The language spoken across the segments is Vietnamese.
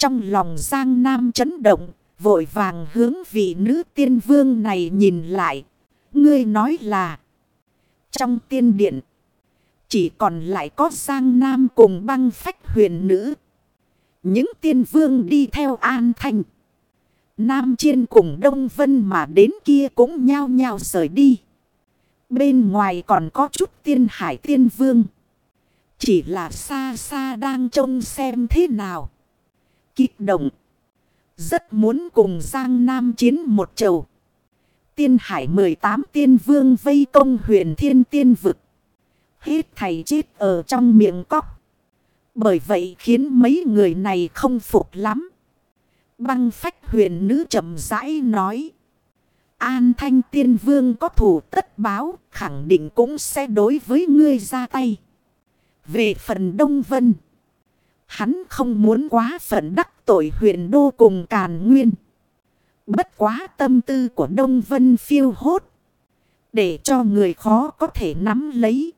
Trong lòng Giang Nam chấn động, vội vàng hướng vị nữ tiên vương này nhìn lại. Ngươi nói là, trong tiên điện, chỉ còn lại có Giang Nam cùng băng phách huyền nữ. Những tiên vương đi theo an thanh. Nam Chiên cùng Đông Vân mà đến kia cũng nhao nhao rời đi. Bên ngoài còn có chút tiên hải tiên vương. Chỉ là xa xa đang trông xem thế nào. Kích động. Rất muốn cùng Giang Nam chiến một chầu. Tiên hải 18 tiên vương vây công huyền thiên tiên vực. Hết thầy chết ở trong miệng cóc. Bởi vậy khiến mấy người này không phục lắm. Băng phách huyền nữ chậm rãi nói. An thanh tiên vương có thủ tất báo, khẳng định cũng sẽ đối với ngươi ra tay. Về phần Đông Vân, hắn không muốn quá phận đắc tội huyền đô cùng càn nguyên. Bất quá tâm tư của Đông Vân phiêu hốt, để cho người khó có thể nắm lấy.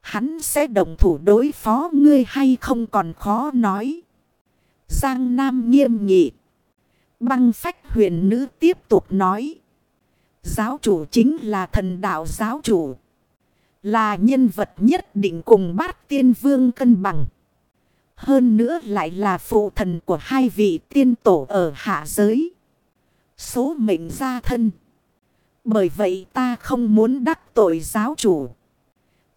Hắn sẽ đồng thủ đối phó ngươi hay không còn khó nói. Giang Nam nghiêm nghị. Băng phách huyền nữ tiếp tục nói. Giáo chủ chính là thần đạo giáo chủ. Là nhân vật nhất định cùng bát tiên vương cân bằng. Hơn nữa lại là phụ thần của hai vị tiên tổ ở hạ giới. Số mệnh gia thân. Bởi vậy ta không muốn đắc tội giáo chủ.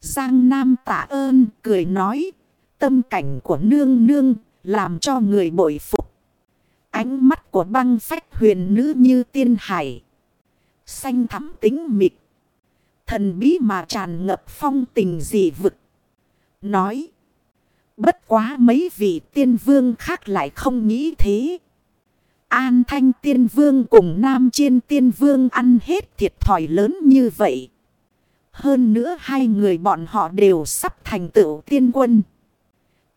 Giang Nam tạ ơn, cười nói. Tâm cảnh của nương nương làm cho người bội phục. Ánh mắt của băng phách huyền nữ như tiên hải. Xanh thắm tính mịt. Thần bí mà tràn ngập phong tình dị vực. Nói. Bất quá mấy vị tiên vương khác lại không nghĩ thế. An thanh tiên vương cùng nam chiên tiên vương ăn hết thiệt thòi lớn như vậy. Hơn nữa hai người bọn họ đều sắp thành tựu tiên quân.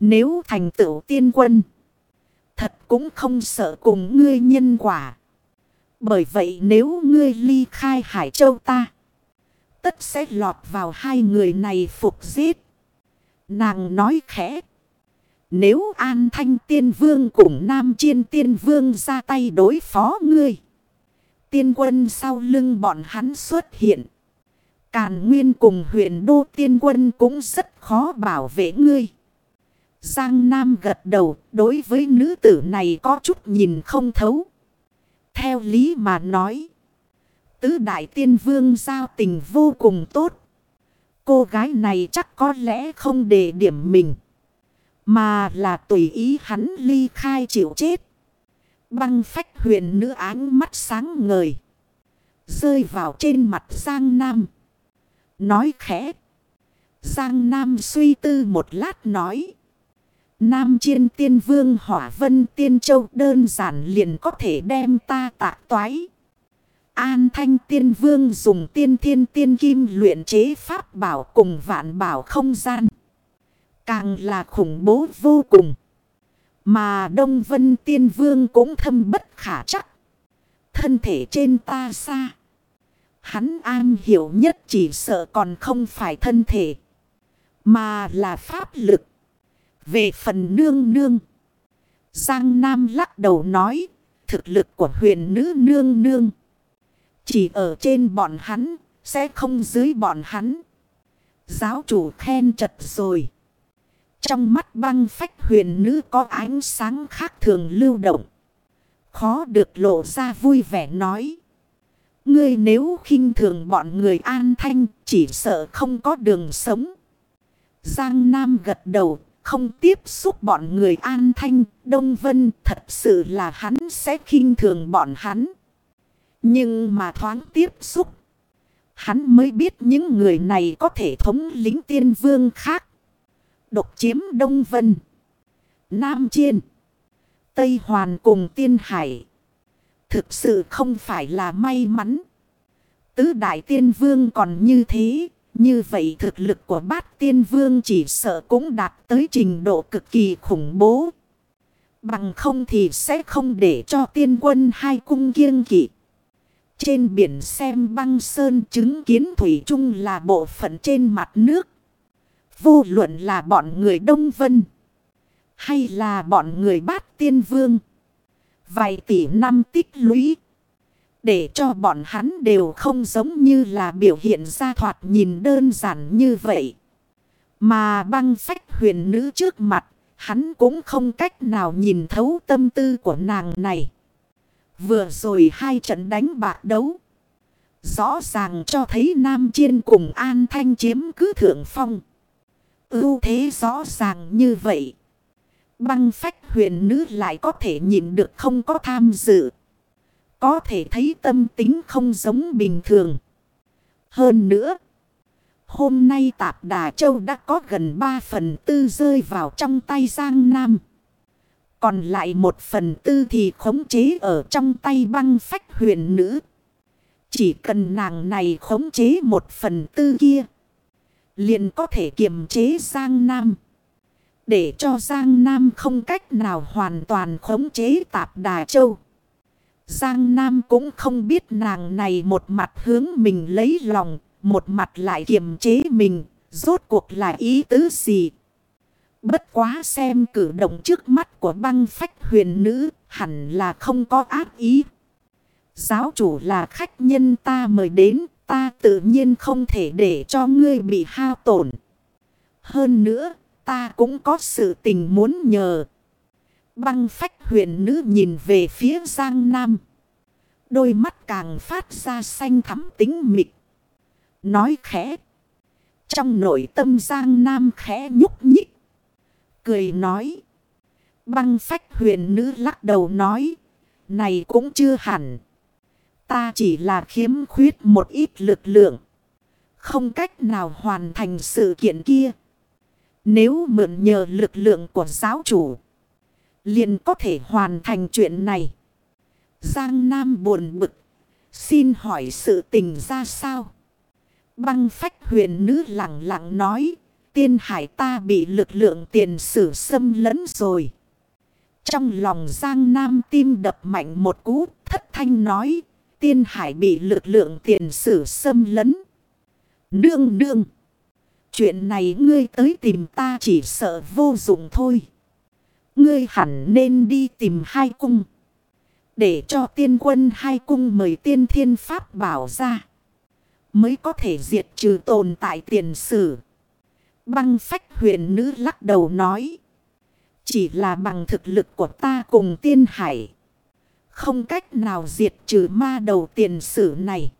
Nếu thành tựu tiên quân. Thật cũng không sợ cùng ngươi nhân quả. Bởi vậy nếu ngươi ly khai Hải Châu ta. Tất sẽ lọt vào hai người này phục giết. Nàng nói khẽ. Nếu An Thanh Tiên Vương cùng Nam Chiên Tiên Vương ra tay đối phó ngươi. Tiên quân sau lưng bọn hắn xuất hiện. Càn Nguyên cùng huyện Đô Tiên Quân cũng rất khó bảo vệ ngươi. Giang Nam gật đầu, đối với nữ tử này có chút nhìn không thấu. Theo lý mà nói. Tứ đại tiên vương giao tình vô cùng tốt. Cô gái này chắc có lẽ không để điểm mình. Mà là tùy ý hắn ly khai chịu chết. Băng phách huyền nữ áng mắt sáng ngời. Rơi vào trên mặt Giang Nam. Nói khẽ. Giang Nam suy tư một lát nói. Nam chiên tiên vương hỏa vân tiên châu đơn giản liền có thể đem ta tạ toái. An thanh tiên vương dùng tiên thiên tiên kim luyện chế pháp bảo cùng vạn bảo không gian. Càng là khủng bố vô cùng. Mà Đông Vân Tiên Vương cũng thâm bất khả chắc. Thân thể trên ta xa. Hắn an hiểu nhất chỉ sợ còn không phải thân thể. Mà là pháp lực. Về phần nương nương. Giang Nam lắc đầu nói. Thực lực của huyền nữ nương nương. Chỉ ở trên bọn hắn. Sẽ không dưới bọn hắn. Giáo chủ khen chật rồi. Trong mắt băng phách huyền nữ có ánh sáng khác thường lưu động. Khó được lộ ra vui vẻ nói. Ngươi nếu khinh thường bọn người an thanh chỉ sợ không có đường sống. Giang Nam gật đầu không tiếp xúc bọn người an thanh, Đông Vân thật sự là hắn sẽ khinh thường bọn hắn. Nhưng mà thoáng tiếp xúc, hắn mới biết những người này có thể thống lính tiên vương khác. Độc chiếm Đông Vân, Nam Chiên, Tây Hoàn cùng Tiên Hải. Thực sự không phải là may mắn. Tứ đại tiên vương còn như thế, như vậy thực lực của bát tiên vương chỉ sợ cũng đạt tới trình độ cực kỳ khủng bố. Bằng không thì sẽ không để cho tiên quân hai cung kiêng kỵ. Trên biển xem băng sơn chứng kiến Thủy Trung là bộ phận trên mặt nước. Vô luận là bọn người Đông Vân. Hay là bọn người bát tiên vương? Vài tỷ năm tích lũy. Để cho bọn hắn đều không giống như là biểu hiện ra thoạt nhìn đơn giản như vậy. Mà băng phách huyền nữ trước mặt, hắn cũng không cách nào nhìn thấu tâm tư của nàng này. Vừa rồi hai trận đánh bạc đấu. Rõ ràng cho thấy Nam Chiên cùng An Thanh chiếm cứ thượng phong ưu thế rõ ràng như vậy. Băng phách huyền nữ lại có thể nhìn được không có tham dự. Có thể thấy tâm tính không giống bình thường. Hơn nữa. Hôm nay Tạp Đà Châu đã có gần 3 phần tư rơi vào trong tay Giang Nam. Còn lại một phần tư thì khống chế ở trong tay băng phách huyền nữ. Chỉ cần nàng này khống chế một phần tư kia. Liền có thể kiềm chế Giang Nam. Để cho Giang Nam không cách nào hoàn toàn khống chế Tạp Đà Châu. Giang Nam cũng không biết nàng này một mặt hướng mình lấy lòng, một mặt lại kiềm chế mình, rốt cuộc là ý tứ gì. Bất quá xem cử động trước mắt của băng phách huyền nữ, hẳn là không có ác ý. Giáo chủ là khách nhân ta mời đến, ta tự nhiên không thể để cho ngươi bị hao tổn. Hơn nữa, ta cũng có sự tình muốn nhờ. Băng phách huyền nữ nhìn về phía Giang Nam. Đôi mắt càng phát ra xanh thắm tính mịch. Nói khẽ. Trong nội tâm Giang Nam khẽ nhúc nhích. Cười nói. Băng phách huyền nữ lắc đầu nói. Này cũng chưa hẳn. Ta chỉ là khiếm khuyết một ít lực lượng. Không cách nào hoàn thành sự kiện kia. Nếu mượn nhờ lực lượng của giáo chủ. Liền có thể hoàn thành chuyện này. Giang Nam buồn bực. Xin hỏi sự tình ra sao? Băng phách huyền nữ lặng lặng nói. Tiên hải ta bị lực lượng tiền sử xâm lấn rồi. Trong lòng Giang Nam tim đập mạnh một cú, thất thanh nói. Tiên hải bị lực lượng tiền sử xâm lấn. Đương đương. Chuyện này ngươi tới tìm ta chỉ sợ vô dụng thôi. Ngươi hẳn nên đi tìm hai cung. Để cho tiên quân hai cung mời tiên thiên pháp bảo ra. Mới có thể diệt trừ tồn tại tiền sử. Băng phách huyền nữ lắc đầu nói. Chỉ là bằng thực lực của ta cùng tiên hải. Không cách nào diệt trừ ma đầu tiền sử này.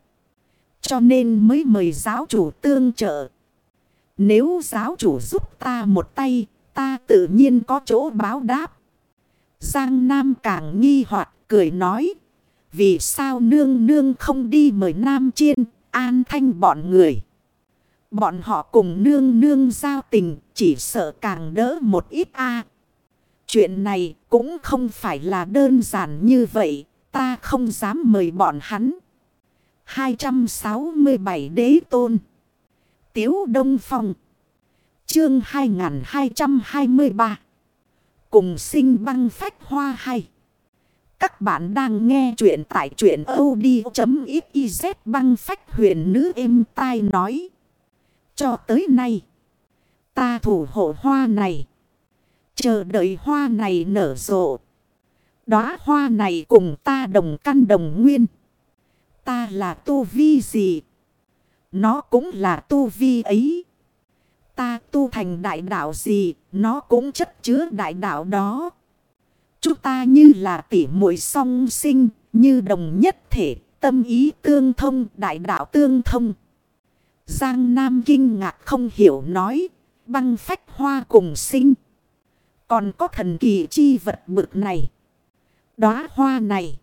Cho nên mới mời giáo chủ tương trợ. Nếu giáo chủ giúp ta một tay, ta tự nhiên có chỗ báo đáp. Giang Nam càng nghi hoặc cười nói. Vì sao nương nương không đi mời Nam Chiên, an thanh bọn người. Bọn họ cùng nương nương giao tình chỉ sợ càng đỡ một ít a Chuyện này cũng không phải là đơn giản như vậy. Ta không dám mời bọn hắn. 267 đế tôn. Tiếu Đông Phong. Chương 2223. Cùng sinh băng phách hoa hay. Các bạn đang nghe chuyện tại chuyện od.xyz băng phách huyền nữ êm tai nói. Cho tới nay. Ta thủ hộ hoa này. Chờ đợi hoa này nở rộ. Đóa hoa này cùng ta đồng căn đồng nguyên. Ta là tu vi gì? Nó cũng là tu vi ấy. Ta tu thành đại đạo gì? Nó cũng chất chứa đại đạo đó. Chúng ta như là tỉ muội song sinh, như đồng nhất thể, tâm ý tương thông, đại đạo tương thông. Giang Nam kinh ngạc không hiểu nói, băng phách hoa cùng sinh. Còn có thần kỳ chi vật bực này. Đóa hoa này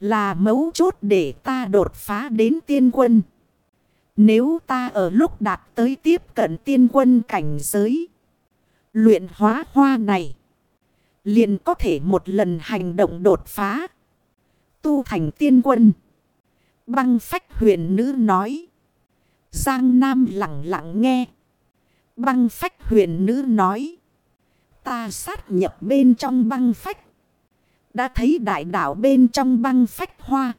là mấu chốt để ta đột phá đến tiên quân. Nếu ta ở lúc đạt tới tiếp cận tiên quân cảnh giới. Luyện hóa hoa này. Liền có thể một lần hành động đột phá. Tu thành tiên quân. Băng phách huyền nữ nói. Giang Nam lặng lặng nghe. Băng phách huyền nữ nói. Ta sát nhập bên trong băng phách. Đã thấy đại đảo bên trong băng phách hoa.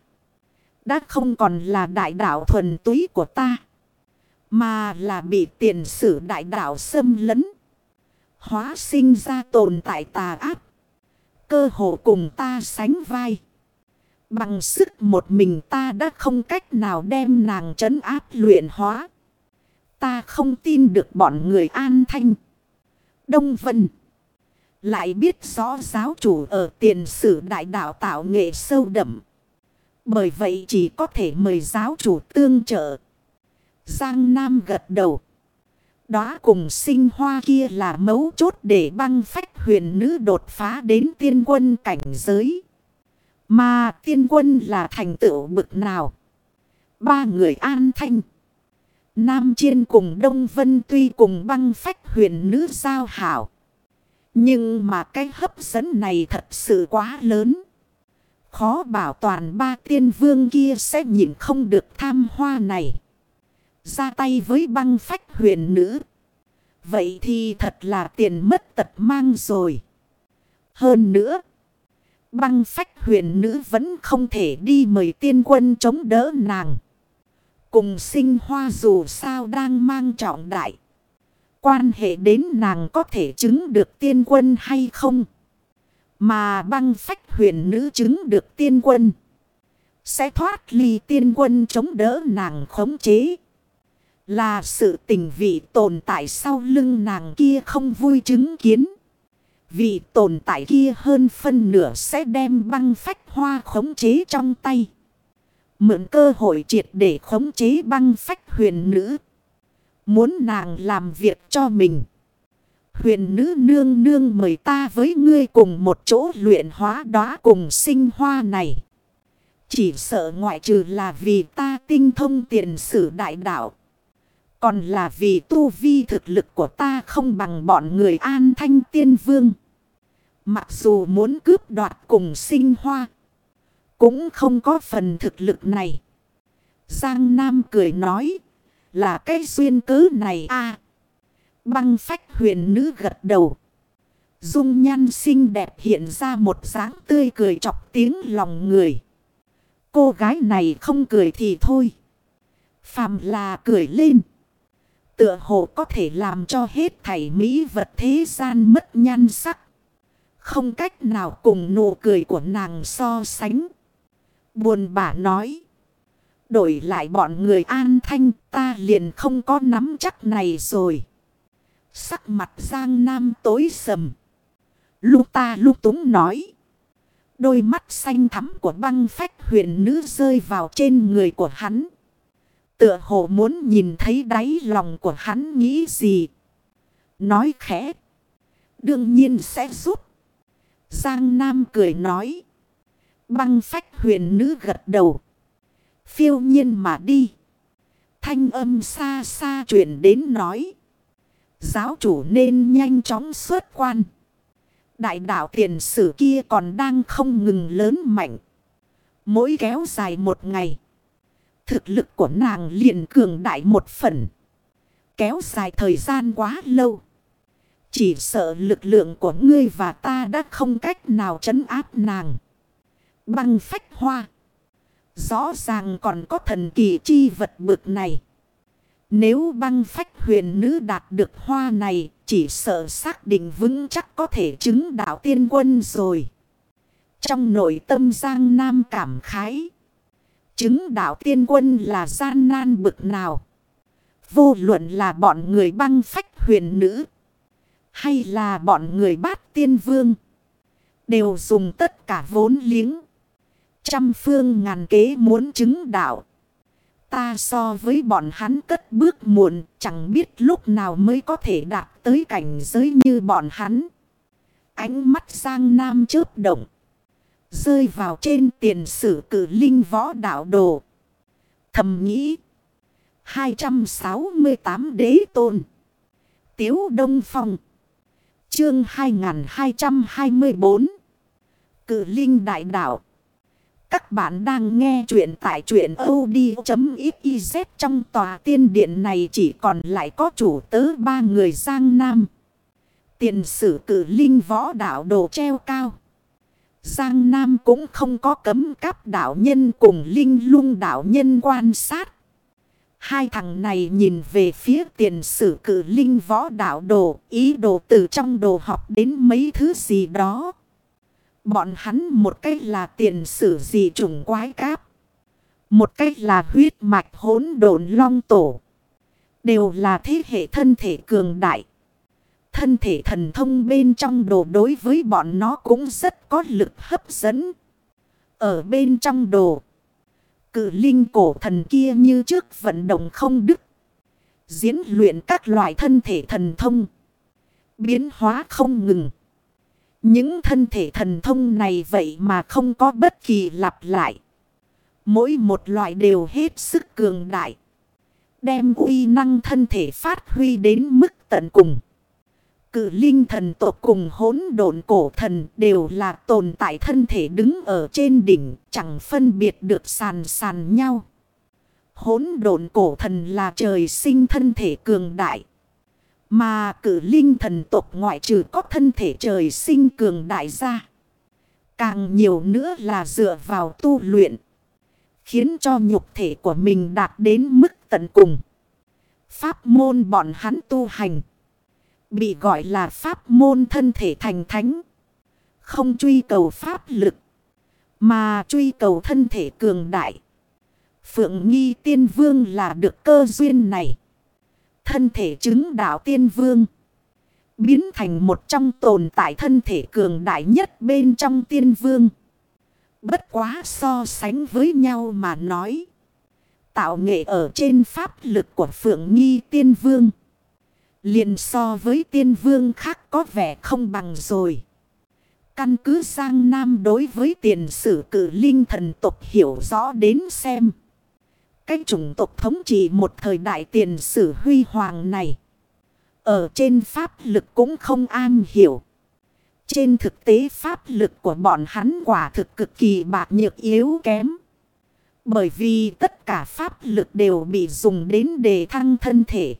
Đã không còn là đại đảo thuần túy của ta. Mà là bị tiền sử đại đảo xâm lấn. Hóa sinh ra tồn tại tà ác. Cơ hồ cùng ta sánh vai. Bằng sức một mình ta đã không cách nào đem nàng trấn áp luyện hóa. Ta không tin được bọn người an thanh. Đông Vân. Lại biết rõ giáo chủ ở tiền sử đại đạo tạo nghệ sâu đậm. Bởi vậy chỉ có thể mời giáo chủ tương trợ. Giang Nam gật đầu. Đó cùng sinh hoa kia là mấu chốt để băng phách huyền nữ đột phá đến tiên quân cảnh giới. Mà tiên quân là thành tựu bực nào? Ba người an thanh. Nam Chiên cùng Đông Vân tuy cùng băng phách huyền nữ giao hảo. Nhưng mà cái hấp dẫn này thật sự quá lớn. Khó bảo toàn ba tiên vương kia sẽ nhìn không được tham hoa này. Ra tay với băng phách huyền nữ. Vậy thì thật là tiền mất tật mang rồi. Hơn nữa. Băng phách huyền nữ vẫn không thể đi mời tiên quân chống đỡ nàng. Cùng sinh hoa dù sao đang mang trọng đại. Quan hệ đến nàng có thể chứng được tiên quân hay không. Mà băng phách huyền nữ chứng được tiên quân. Sẽ thoát ly tiên quân chống đỡ nàng khống chế. Là sự tình vị tồn tại sau lưng nàng kia không vui chứng kiến. Vị tồn tại kia hơn phân nửa sẽ đem băng phách hoa khống chế trong tay. Mượn cơ hội triệt để khống chế băng phách huyền nữ. Muốn nàng làm việc cho mình. Huyền nữ nương nương mời ta với ngươi cùng một chỗ luyện hóa đóa cùng sinh hoa này. Chỉ sợ ngoại trừ là vì ta tinh thông tiền sử đại đạo. Còn là vì tu vi thực lực của ta không bằng bọn người an thanh tiên vương. Mặc dù muốn cướp đoạt cùng sinh hoa. Cũng không có phần thực lực này. Giang Nam cười nói. Là cái duyên cứ này a Băng phách huyền nữ gật đầu. Dung nhan xinh đẹp hiện ra một dáng tươi cười chọc tiếng lòng người. Cô gái này không cười thì thôi. Phàm là cười lên. Tựa hồ có thể làm cho hết thảy mỹ vật thế gian mất nhan sắc. Không cách nào cùng nụ cười của nàng so sánh. Buồn bã nói. Đổi lại bọn người an thanh, ta liền không có nắm chắc này rồi. Sắc mặt Giang Nam tối sầm. Lúc ta lúc túng nói. Đôi mắt xanh thắm của băng phách huyền nữ rơi vào trên người của hắn. Tựa hồ muốn nhìn thấy đáy lòng của hắn nghĩ gì. Nói khẽ. Đương nhiên sẽ giúp. Giang Nam cười nói. Băng phách huyền nữ gật đầu. Phiêu nhiên mà đi. Thanh âm xa xa chuyển đến nói. Giáo chủ nên nhanh chóng xuất quan. Đại đạo tiền sử kia còn đang không ngừng lớn mạnh. Mỗi kéo dài một ngày. Thực lực của nàng liền cường đại một phần. Kéo dài thời gian quá lâu. Chỉ sợ lực lượng của ngươi và ta đã không cách nào trấn áp nàng. Băng phách hoa. Rõ ràng còn có thần kỳ chi vật bực này. Nếu băng phách huyền nữ đạt được hoa này, chỉ sợ xác định vững chắc có thể chứng đạo tiên quân rồi. Trong nội tâm Giang Nam cảm khái. Chứng đạo tiên quân là gian nan bực nào. Vô luận là bọn người băng phách huyền nữ. Hay là bọn người bát tiên vương. Đều dùng tất cả vốn liếng. Trăm phương ngàn kế muốn chứng đạo. Ta so với bọn hắn cất bước muộn, chẳng biết lúc nào mới có thể đạt tới cảnh giới như bọn hắn. Ánh mắt sang nam chớp động. Rơi vào trên tiền sử cử linh võ đạo đồ. Thầm nghĩ. 268 đế tôn. Tiếu Đông Phong. Chương 2224. Cử linh đại đạo. Các bạn đang nghe chuyện tại chuyện od.xyz trong tòa tiên điện này chỉ còn lại có chủ tớ ba người Giang Nam. Tiền sử cử linh võ đạo đồ treo cao. Giang Nam cũng không có cấm cắp đạo nhân cùng linh lung đạo nhân quan sát. Hai thằng này nhìn về phía tiền sử cử linh võ đạo đồ, ý đồ từ trong đồ học đến mấy thứ gì đó. Bọn hắn một cách là tiền sử gì trùng quái cáp. Một cách là huyết mạch hỗn độn long tổ. Đều là thế hệ thân thể cường đại. Thân thể thần thông bên trong đồ đối với bọn nó cũng rất có lực hấp dẫn. Ở bên trong đồ. Cự linh cổ thần kia như trước vận động không đức, Diễn luyện các loại thân thể thần thông. Biến hóa không ngừng. Những thân thể thần thông này vậy mà không có bất kỳ lặp lại. Mỗi một loại đều hết sức cường đại. Đem uy năng thân thể phát huy đến mức tận cùng. Cự linh thần tộc cùng hỗn độn cổ thần đều là tồn tại thân thể đứng ở trên đỉnh, chẳng phân biệt được sàn sàn nhau. Hỗn độn cổ thần là trời sinh thân thể cường đại. Mà cử linh thần tộc ngoại trừ có thân thể trời sinh cường đại ra. Càng nhiều nữa là dựa vào tu luyện. Khiến cho nhục thể của mình đạt đến mức tận cùng. Pháp môn bọn hắn tu hành. Bị gọi là pháp môn thân thể thành thánh. Không truy cầu pháp lực. Mà truy cầu thân thể cường đại. Phượng nghi tiên vương là được cơ duyên này. Thân thể chứng đạo tiên vương. Biến thành một trong tồn tại thân thể cường đại nhất bên trong tiên vương. Bất quá so sánh với nhau mà nói. Tạo nghệ ở trên pháp lực của Phượng Nghi tiên vương, liền so với tiên vương khác có vẻ không bằng rồi. Căn cứ sang Nam đối với tiền sử cử linh thần tộc hiểu rõ đến xem. Cái chủng tộc thống trị một thời đại tiền sử huy hoàng này. Ở trên pháp lực cũng không an hiểu. Trên thực tế pháp lực của bọn hắn quả thực cực kỳ bạc nhược yếu kém. Bởi vì tất cả pháp lực đều bị dùng đến đề thăng thân thể.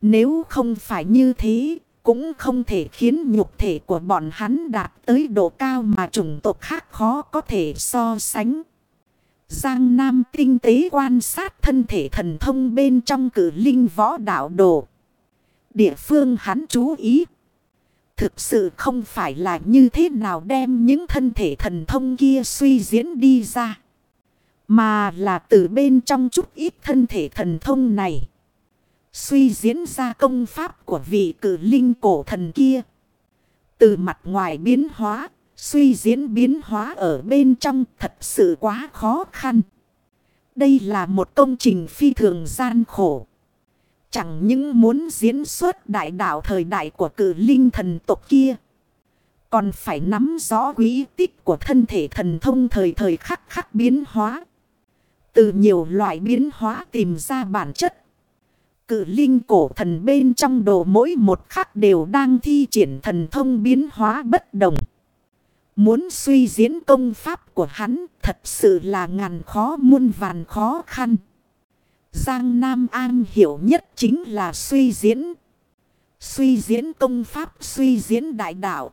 Nếu không phải như thế, cũng không thể khiến nhục thể của bọn hắn đạt tới độ cao mà chủng tộc khác khó có thể so sánh. Giang Nam tinh tế quan sát thân thể thần thông bên trong cử linh võ đạo đồ. Địa phương hắn chú ý. Thực sự không phải là như thế nào đem những thân thể thần thông kia suy diễn đi ra. Mà là từ bên trong chút ít thân thể thần thông này. Suy diễn ra công pháp của vị cử linh cổ thần kia. Từ mặt ngoài biến hóa, suy diễn biến hóa ở bên trong thật sự quá khó khăn. Đây là một công trình phi thường gian khổ. Chẳng những muốn diễn xuất đại đạo thời đại của cử linh thần tộc kia. Còn phải nắm rõ quý tích của thân thể thần thông thời thời khắc khắc biến hóa. Từ nhiều loại biến hóa tìm ra bản chất, Cự linh cổ thần bên trong đồ mỗi một khắc đều đang thi triển thần thông biến hóa bất đồng. Muốn suy diễn công pháp của hắn thật sự là ngàn khó muôn vàn khó khăn. Giang Nam An hiểu nhất chính là suy diễn. Suy diễn công pháp, suy diễn đại đạo.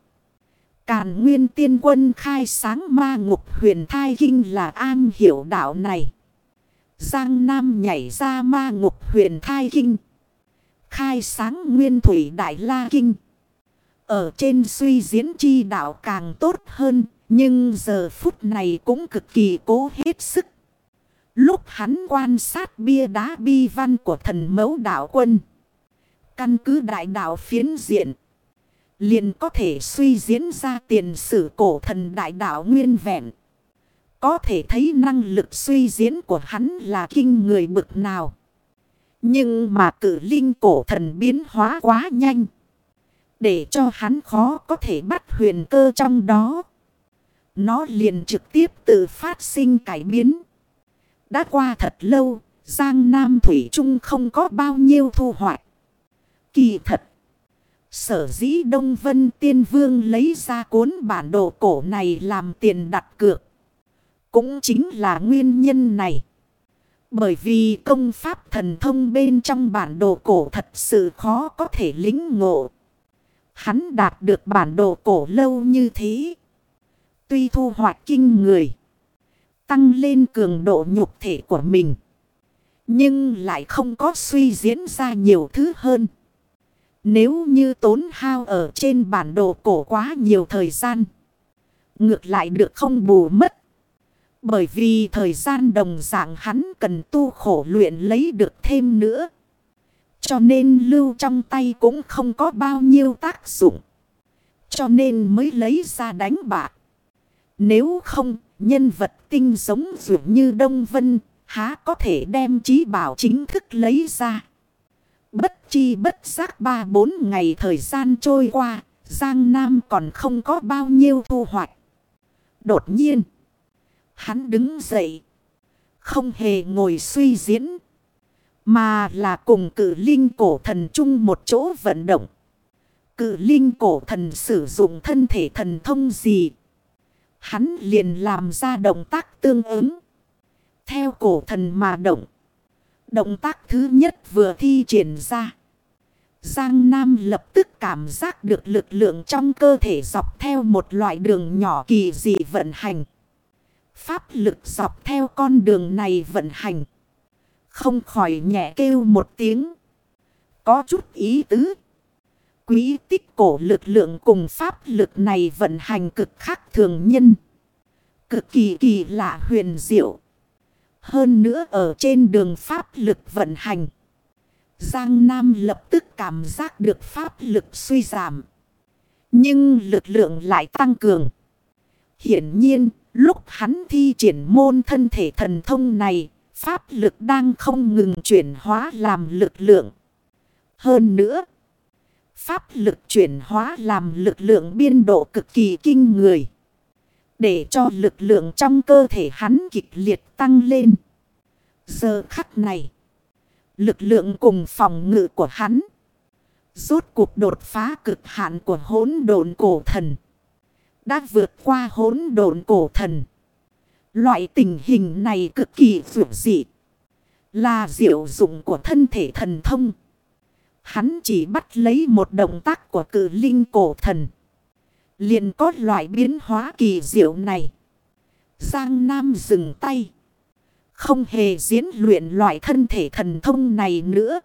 Càn nguyên tiên quân khai sáng ma ngục huyền thai kinh là an hiểu đạo này. Giang Nam nhảy ra ma ngục huyền thai kinh. Khai sáng nguyên thủy đại la kinh. Ở trên suy diễn chi đạo càng tốt hơn. Nhưng giờ phút này cũng cực kỳ cố hết sức. Lúc hắn quan sát bia đá bi văn của thần mẫu đạo quân. Căn cứ đại đạo phiến diện. Liền có thể suy diễn ra tiền sử cổ thần đại đạo nguyên vẹn. Có thể thấy năng lực suy diễn của hắn là kinh người bực nào. Nhưng mà cử linh cổ thần biến hóa quá nhanh. Để cho hắn khó có thể bắt huyền cơ trong đó. Nó liền trực tiếp tự phát sinh cải biến. Đã qua thật lâu, Giang Nam Thủy Trung không có bao nhiêu thu hoạch. Kỳ thật. Sở dĩ Đông Vân Tiên Vương lấy ra cuốn bản đồ cổ này làm tiền đặt cược. Cũng chính là nguyên nhân này. Bởi vì công pháp thần thông bên trong bản đồ cổ thật sự khó có thể lính ngộ. Hắn đạt được bản đồ cổ lâu như thế. Tuy thu hoạch kinh người. Tăng lên cường độ nhục thể của mình. Nhưng lại không có suy diễn ra nhiều thứ hơn. Nếu như tốn hao ở trên bản đồ cổ quá nhiều thời gian. Ngược lại được không bù mất. Bởi vì thời gian đồng dạng hắn cần tu khổ luyện lấy được thêm nữa. Cho nên lưu trong tay cũng không có bao nhiêu tác dụng. Cho nên mới lấy ra đánh bạc. Nếu không, nhân vật tinh giống dường như Đông Vân, há có thể đem trí bảo chính thức lấy ra. Bất chi bất giác ba bốn ngày thời gian trôi qua, Giang Nam còn không có bao nhiêu thu hoạch. Đột nhiên, hắn đứng dậy, không hề ngồi suy diễn, mà là cùng cử linh cổ thần chung một chỗ vận động. Cử linh cổ thần sử dụng thân thể thần thông gì? Hắn liền làm ra động tác tương ứng. Theo cổ thần mà động. Động tác thứ nhất vừa thi triển ra. Giang Nam lập tức cảm giác được lực lượng trong cơ thể dọc theo một loại đường nhỏ kỳ dị vận hành. Pháp lực dọc theo con đường này vận hành. Không khỏi nhẹ kêu một tiếng. Có chút ý tứ. Quý tích cổ lực lượng cùng pháp lực này vận hành cực khác thường nhân. Cực kỳ kỳ lạ huyền diệu. Hơn nữa ở trên đường pháp lực vận hành. Giang Nam lập tức cảm giác được pháp lực suy giảm. Nhưng lực lượng lại tăng cường. Hiển nhiên, lúc hắn thi triển môn thân thể thần thông này, pháp lực đang không ngừng chuyển hóa làm lực lượng. Hơn nữa, pháp lực chuyển hóa làm lực lượng biên độ cực kỳ kinh người. Để cho lực lượng trong cơ thể hắn kịch liệt tăng lên. Giờ khắc này. Lực lượng cùng phòng ngự của hắn. Rốt cuộc đột phá cực hạn của hỗn độn cổ thần. Đã vượt qua hỗn độn cổ thần. Loại tình hình này cực kỳ dụ dị. Là diệu dụng của thân thể thần thông. Hắn chỉ bắt lấy một động tác của cử linh cổ thần liền có loại biến hóa kỳ diệu này. Giang Nam dừng tay. Không hề diễn luyện loại thân thể thần thông này nữa.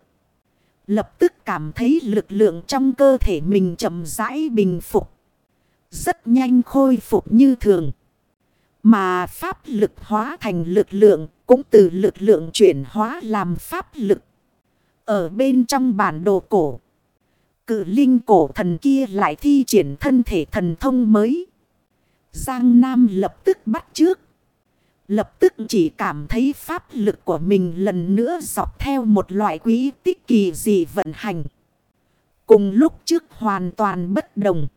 Lập tức cảm thấy lực lượng trong cơ thể mình chậm rãi bình phục. Rất nhanh khôi phục như thường. Mà pháp lực hóa thành lực lượng, cũng từ lực lượng chuyển hóa làm pháp lực. Ở bên trong bản đồ cổ, Cự linh cổ thần kia lại thi triển thân thể thần thông mới. Giang Nam lập tức bắt trước. Lập tức chỉ cảm thấy pháp lực của mình lần nữa dọc theo một loại quý tích kỳ dị vận hành. Cùng lúc trước hoàn toàn bất đồng.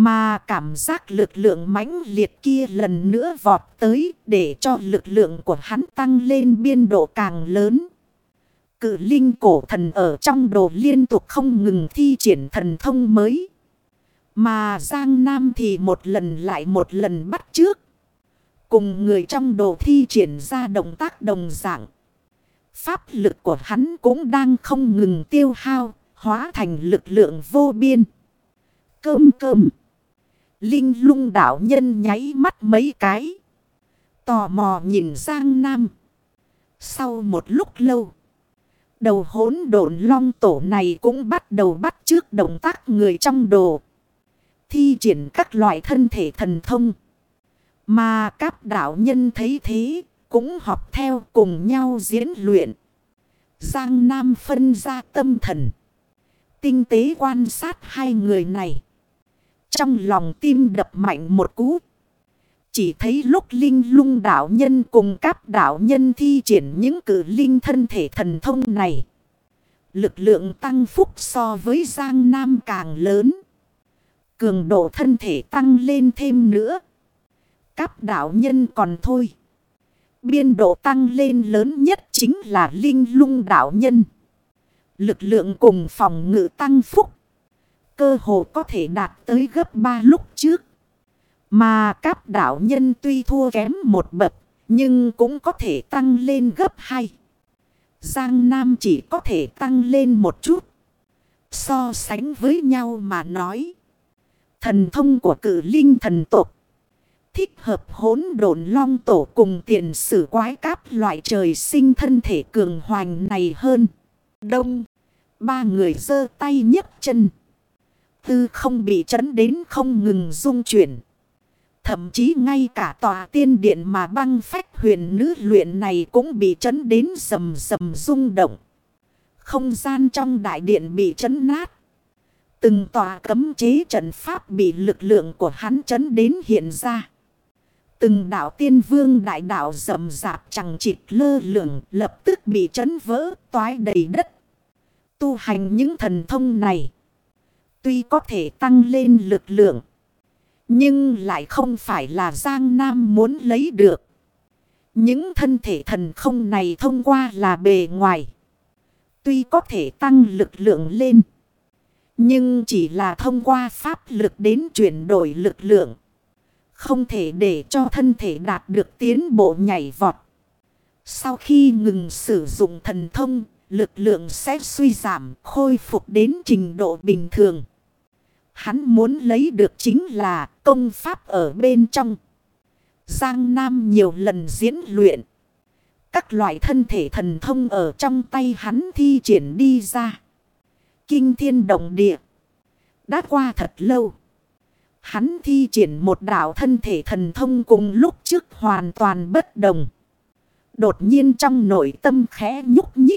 Mà cảm giác lực lượng mãnh liệt kia lần nữa vọt tới để cho lực lượng của hắn tăng lên biên độ càng lớn. Cự linh cổ thần ở trong đồ liên tục không ngừng thi triển thần thông mới. Mà Giang Nam thì một lần lại một lần bắt trước. Cùng người trong đồ thi triển ra động tác đồng dạng. Pháp lực của hắn cũng đang không ngừng tiêu hao, hóa thành lực lượng vô biên. Cơm cơm. Linh lung đảo nhân nháy mắt mấy cái. Tò mò nhìn Giang Nam. Sau một lúc lâu. Đầu hỗn độn long tổ này cũng bắt đầu bắt trước động tác người trong đồ. Thi triển các loại thân thể thần thông. Mà các đạo nhân thấy thế cũng học theo cùng nhau diễn luyện. Giang Nam phân ra tâm thần. Tinh tế quan sát hai người này. Trong lòng tim đập mạnh một cú. Chỉ thấy lúc linh lung đạo nhân cùng các đạo nhân thi triển những cử linh thân thể thần thông này. Lực lượng tăng phúc so với Giang Nam càng lớn. Cường độ thân thể tăng lên thêm nữa. Các đạo nhân còn thôi. Biên độ tăng lên lớn nhất chính là linh lung đạo nhân. Lực lượng cùng phòng ngự tăng phúc. Cơ hồ có thể đạt tới gấp 3 lúc trước. Mà các đạo nhân tuy thua kém một bậc, nhưng cũng có thể tăng lên gấp hai. Giang Nam chỉ có thể tăng lên một chút. So sánh với nhau mà nói. Thần thông của cử linh thần tộc Thích hợp hỗn độn long tổ cùng tiền sử quái cáp loại trời sinh thân thể cường hoành này hơn. Đông. Ba người giơ tay nhấc chân. Tư không bị chấn đến không ngừng rung chuyển. Thậm chí ngay cả tòa tiên điện mà băng phách huyền nữ luyện này cũng bị chấn đến sầm sầm rung động. Không gian trong đại điện bị chấn nát. Từng tòa cấm chế trận pháp bị lực lượng của hắn chấn đến hiện ra. Từng đảo tiên vương đại đảo rầm rạp chẳng chịt lơ lửng, lập tức bị chấn vỡ, toái đầy đất. Tu hành những thần thông này. Tuy có thể tăng lên lực lượng. Nhưng lại không phải là Giang Nam muốn lấy được. Những thân thể thần không này thông qua là bề ngoài. Tuy có thể tăng lực lượng lên. Nhưng chỉ là thông qua pháp lực đến chuyển đổi lực lượng. Không thể để cho thân thể đạt được tiến bộ nhảy vọt. Sau khi ngừng sử dụng thần thông, lực lượng sẽ suy giảm, khôi phục đến trình độ bình thường. Hắn muốn lấy được chính là công pháp ở bên trong. Giang Nam nhiều lần diễn luyện. Các loại thân thể thần thông ở trong tay hắn thi triển đi ra. Kinh thiên động địa. Đã qua thật lâu. Hắn thi triển một đạo thân thể thần thông cùng lúc trước hoàn toàn bất đồng. Đột nhiên trong nội tâm khẽ nhúc nhích.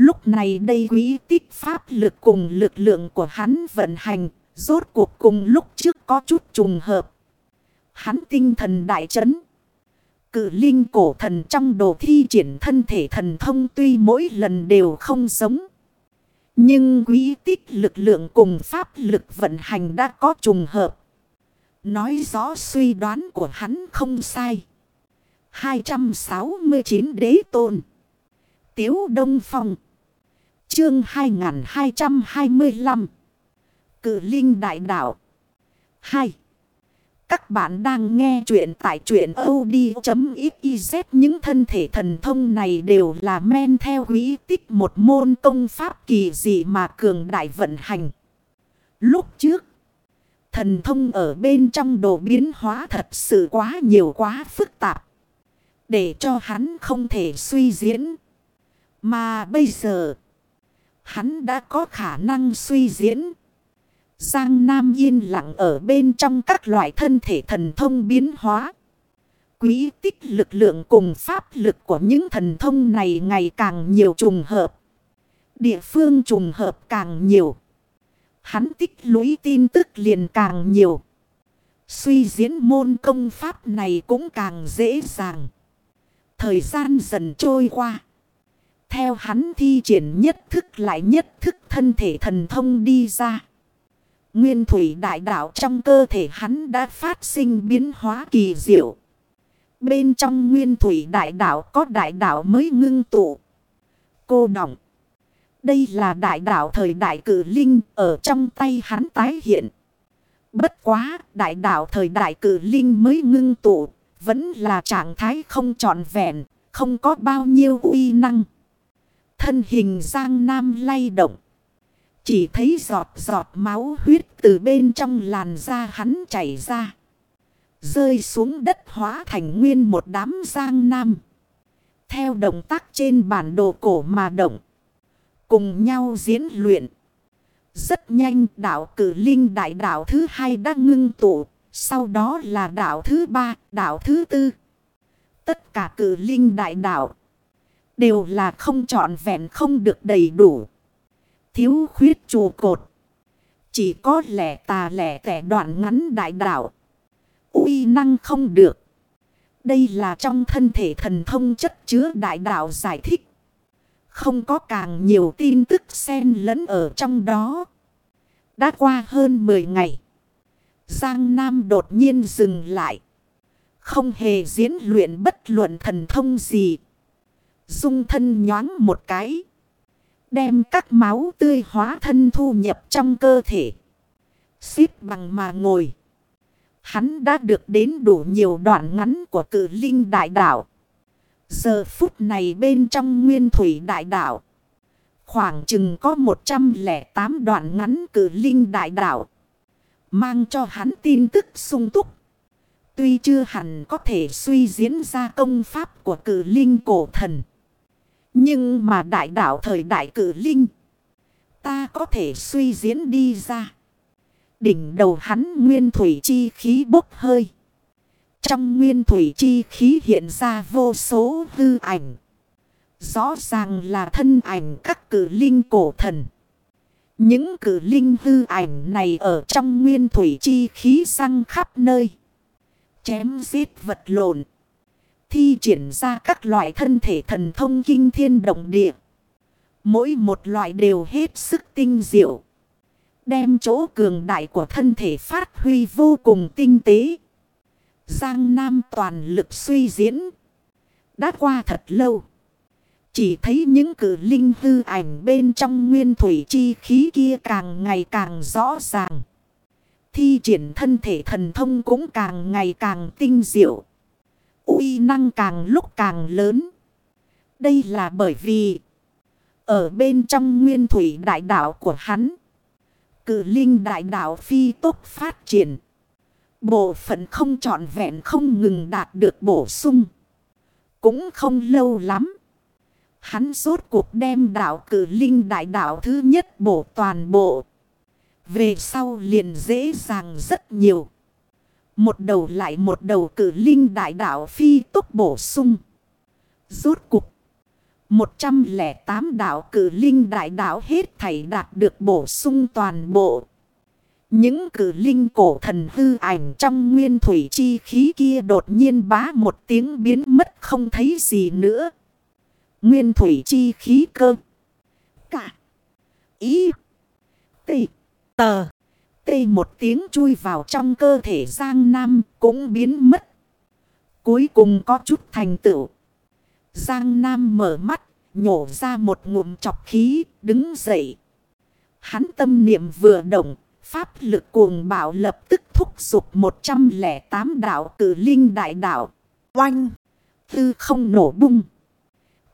Lúc này đây quý tích pháp lực cùng lực lượng của hắn vận hành, rốt cuộc cùng lúc trước có chút trùng hợp. Hắn tinh thần đại chấn. Cự linh cổ thần trong đồ thi triển thân thể thần thông tuy mỗi lần đều không giống. Nhưng quý tích lực lượng cùng pháp lực vận hành đã có trùng hợp. Nói rõ suy đoán của hắn không sai. 269 đế tôn. Tiếu Đông Phong. Chương 2225. Cự Linh Đại Đạo. 2. Các bạn đang nghe chuyện tại truyện od.xyz những thân thể thần thông này đều là men theo quý tích một môn công pháp kỳ dị mà cường đại vận hành. Lúc trước, thần thông ở bên trong đồ biến hóa thật sự quá nhiều quá phức tạp. Để cho hắn không thể suy diễn. Mà bây giờ, hắn đã có khả năng suy diễn. Giang Nam yên lặng ở bên trong các loại thân thể thần thông biến hóa. Quý tích lực lượng cùng pháp lực của những thần thông này ngày càng nhiều trùng hợp. Địa phương trùng hợp càng nhiều. Hắn tích lũy tin tức liền càng nhiều. Suy diễn môn công pháp này cũng càng dễ dàng. Thời gian dần trôi qua. Theo hắn thi triển nhất thức lại nhất thức thân thể thần thông đi ra. Nguyên thủy đại đạo trong cơ thể hắn đã phát sinh biến hóa kỳ diệu. Bên trong nguyên thủy đại đạo có đại đạo mới ngưng tụ. Cô nọng. Đây là đại đạo thời đại cử linh ở trong tay hắn tái hiện. Bất quá, đại đạo thời đại cử linh mới ngưng tụ, vẫn là trạng thái không trọn vẹn, không có bao nhiêu uy năng. Thân hình Giang Nam lay động. Chỉ thấy giọt giọt máu huyết từ bên trong làn da hắn chảy ra. Rơi xuống đất hóa thành nguyên một đám giang nam. Theo động tác trên bản đồ cổ mà động. Cùng nhau diễn luyện. Rất nhanh đảo cử linh đại đảo thứ hai đã ngưng tụ. Sau đó là đảo thứ ba, đảo thứ tư. Tất cả cử linh đại đảo Đều là không trọn vẹn, không được đầy đủ thiếu khuyết trụ cột. Chỉ có lẻ tà lẻ tẻ đoạn ngắn đại đạo. uy năng không được. Đây là trong thân thể thần thông chất chứa đại đạo giải thích. Không có càng nhiều tin tức xen lẫn ở trong đó. Đã qua hơn 10 ngày. Giang Nam đột nhiên dừng lại. Không hề diễn luyện bất luận thần thông gì. Dung thân nhoáng một cái. Đem các máu tươi hóa thân thu nhập trong cơ thể. Xít bằng mà ngồi. Hắn đã được đến đủ nhiều đoạn ngắn của cử linh đại đạo. Giờ phút này bên trong nguyên thủy đại đạo. Khoảng chừng có 108 đoạn ngắn cử linh đại đạo. Mang cho hắn tin tức sung túc. tuy chưa hẳn có thể suy diễn ra công pháp của cử linh cổ thần. Nhưng mà đại đạo thời đại cử linh, ta có thể suy diễn đi ra. Đỉnh đầu hắn nguyên thủy chi khí bốc hơi. Trong nguyên thủy chi khí hiện ra vô số hư ảnh. Rõ ràng là thân ảnh các cử linh cổ thần. Những cử linh hư ảnh này ở trong nguyên thủy chi khí răng khắp nơi. Chém giết vật lộn. Thi triển ra các loại thân thể thần thông kinh thiên động địa. Mỗi một loại đều hết sức tinh diệu. Đem chỗ cường đại của thân thể phát huy vô cùng tinh tế. Giang Nam toàn lực suy diễn. Đã qua thật lâu. Chỉ thấy những cử linh hư ảnh bên trong nguyên thủy chi khí kia càng ngày càng rõ ràng. Thi triển thân thể thần thông cũng càng ngày càng tinh diệu uy năng càng lúc càng lớn. Đây là bởi vì, ở bên trong nguyên thủy đại đạo của hắn. Cử linh đại đạo phi tốc phát triển. Bộ phận không trọn vẹn không ngừng đạt được bổ sung. Cũng không lâu lắm. Hắn rốt cuộc đem đạo cử linh đại đạo thứ nhất bổ toàn bộ. Về sau liền dễ dàng rất nhiều. Một đầu lại một đầu cử linh đại đạo phi tốc bổ sung. Rốt cục. 108 đạo cử linh đại đạo hết thảy đạt được bổ sung toàn bộ. Những cử linh cổ thần hư ảnh trong nguyên thủy chi khí kia đột nhiên bá một tiếng biến mất không thấy gì nữa. Nguyên thủy chi khí cơ. Cả. Ý. Tị. Tờ. Tê một tiếng chui vào trong cơ thể Giang Nam cũng biến mất. Cuối cùng có chút thành tựu. Giang Nam mở mắt, nhổ ra một ngụm chọc khí, đứng dậy. Hắn tâm niệm vừa động, pháp lực cuồng bạo lập tức thúc giục 108 đạo cử linh đại đạo. Oanh! Tư không nổ bung.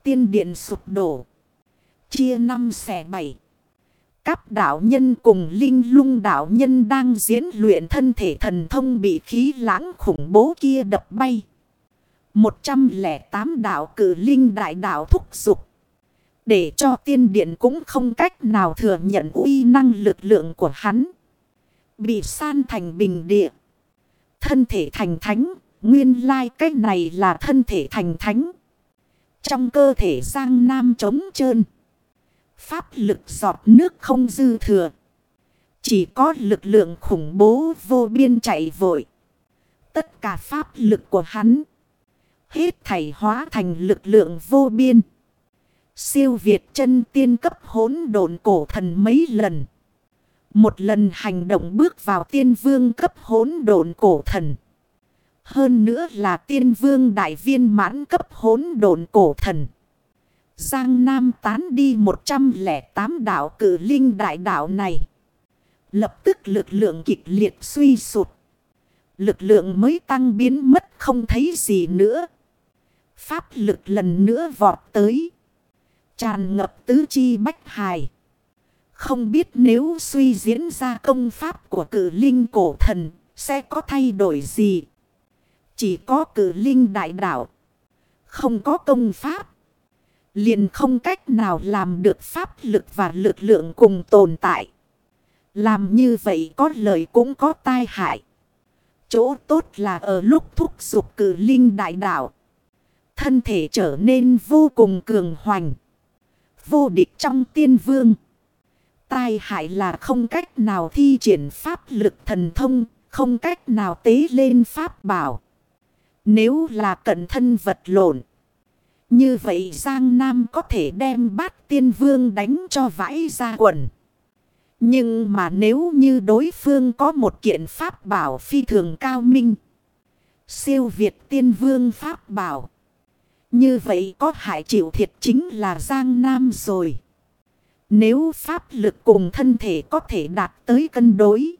Tiên điện sụp đổ. Chia năm xẻ bảy. Các đạo nhân cùng linh lung đạo nhân đang diễn luyện thân thể thần thông bị khí lãng khủng bố kia đập bay. 108 đạo cử linh đại đạo thúc dục Để cho tiên điện cũng không cách nào thừa nhận uy năng lực lượng của hắn. Bị san thành bình địa. Thân thể thành thánh. Nguyên lai cách này là thân thể thành thánh. Trong cơ thể sang Nam trống trơn. Pháp lực giọt nước không dư thừa. Chỉ có lực lượng khủng bố vô biên chạy vội. Tất cả pháp lực của hắn. Hết thảy hóa thành lực lượng vô biên. Siêu Việt chân tiên cấp hỗn độn cổ thần mấy lần. Một lần hành động bước vào tiên vương cấp hỗn độn cổ thần. Hơn nữa là tiên vương đại viên mãn cấp hỗn độn cổ thần. Giang Nam tán đi 108 đạo cử linh đại đạo này. Lập tức lực lượng kịch liệt suy sụt. Lực lượng mới tăng biến mất không thấy gì nữa. Pháp lực lần nữa vọt tới. Tràn ngập tứ chi bách hài. Không biết nếu suy diễn ra công pháp của cử linh cổ thần sẽ có thay đổi gì. Chỉ có cử linh đại đạo. Không có công pháp. Liền không cách nào làm được pháp lực và lực lượng cùng tồn tại. Làm như vậy có lợi cũng có tai hại. Chỗ tốt là ở lúc thúc dục cử linh đại đạo. Thân thể trở nên vô cùng cường hoành. Vô địch trong tiên vương. Tai hại là không cách nào thi triển pháp lực thần thông. Không cách nào tế lên pháp bảo. Nếu là cận thân vật lộn. Như vậy Giang Nam có thể đem bát tiên vương đánh cho vãi ra quần. Nhưng mà nếu như đối phương có một kiện pháp bảo phi thường cao minh. Siêu Việt tiên vương pháp bảo. Như vậy có hại chịu thiệt chính là Giang Nam rồi. Nếu pháp lực cùng thân thể có thể đạt tới cân đối.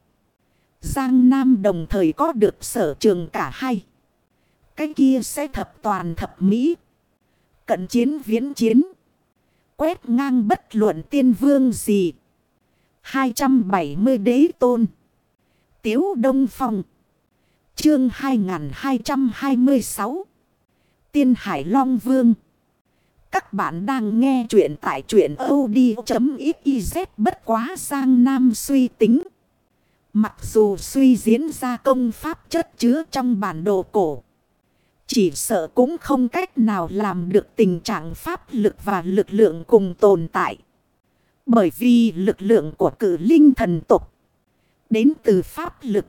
Giang Nam đồng thời có được sở trường cả hai. Cái kia sẽ thập toàn thập mỹ. Cận chiến viễn chiến. Quét ngang bất luận tiên vương gì. 270 đế tôn. Tiếu Đông Phong. Chương 2226 Tiên Hải Long Vương Các bạn đang nghe chuyện tại chuyện od.xyz bất quá sang nam suy tính. Mặc dù suy diễn ra công pháp chất chứa trong bản đồ cổ. Chỉ sợ cũng không cách nào làm được tình trạng pháp lực và lực lượng cùng tồn tại. Bởi vì lực lượng của cử linh thần tục đến từ pháp lực.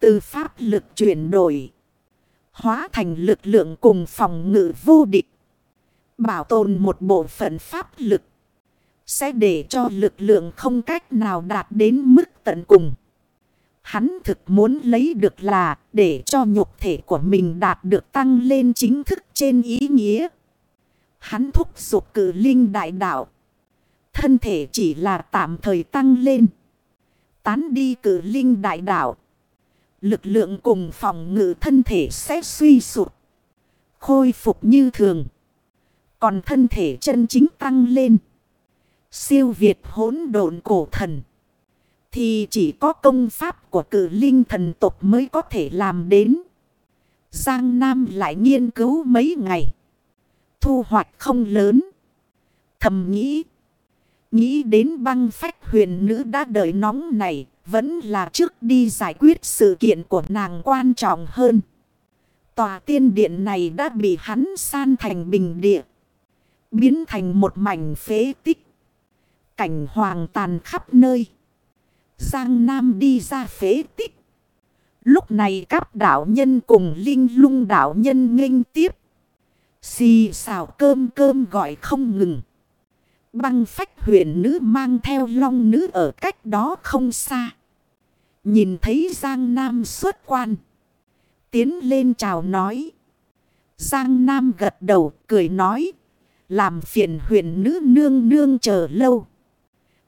Từ pháp lực chuyển đổi. Hóa thành lực lượng cùng phòng ngự vô địch. Bảo tồn một bộ phận pháp lực. Sẽ để cho lực lượng không cách nào đạt đến mức tận cùng. Hắn thực muốn lấy được là để cho nhục thể của mình đạt được tăng lên chính thức trên ý nghĩa. Hắn thúc giục cử linh đại đạo. Thân thể chỉ là tạm thời tăng lên. Tán đi cử linh đại đạo. Lực lượng cùng phòng ngự thân thể sẽ suy sụt. Khôi phục như thường. Còn thân thể chân chính tăng lên. Siêu Việt hỗn độn cổ thần. Thì chỉ có công pháp của cử linh thần tục mới có thể làm đến. Giang Nam lại nghiên cứu mấy ngày. Thu hoạch không lớn. Thầm nghĩ. Nghĩ đến băng phách huyền nữ đã đợi nóng này. Vẫn là trước đi giải quyết sự kiện của nàng quan trọng hơn. Tòa tiên điện này đã bị hắn san thành bình địa. Biến thành một mảnh phế tích. Cảnh hoàng tàn khắp nơi. Giang Nam đi ra phế tích. Lúc này các đạo nhân cùng linh lung đạo nhân nghênh tiếp. Xì xào cơm cơm gọi không ngừng. Băng phách huyền nữ mang theo long nữ ở cách đó không xa. Nhìn thấy Giang Nam xuất quan. Tiến lên chào nói. Giang Nam gật đầu, cười nói. Làm phiền huyền nữ nương nương chờ lâu.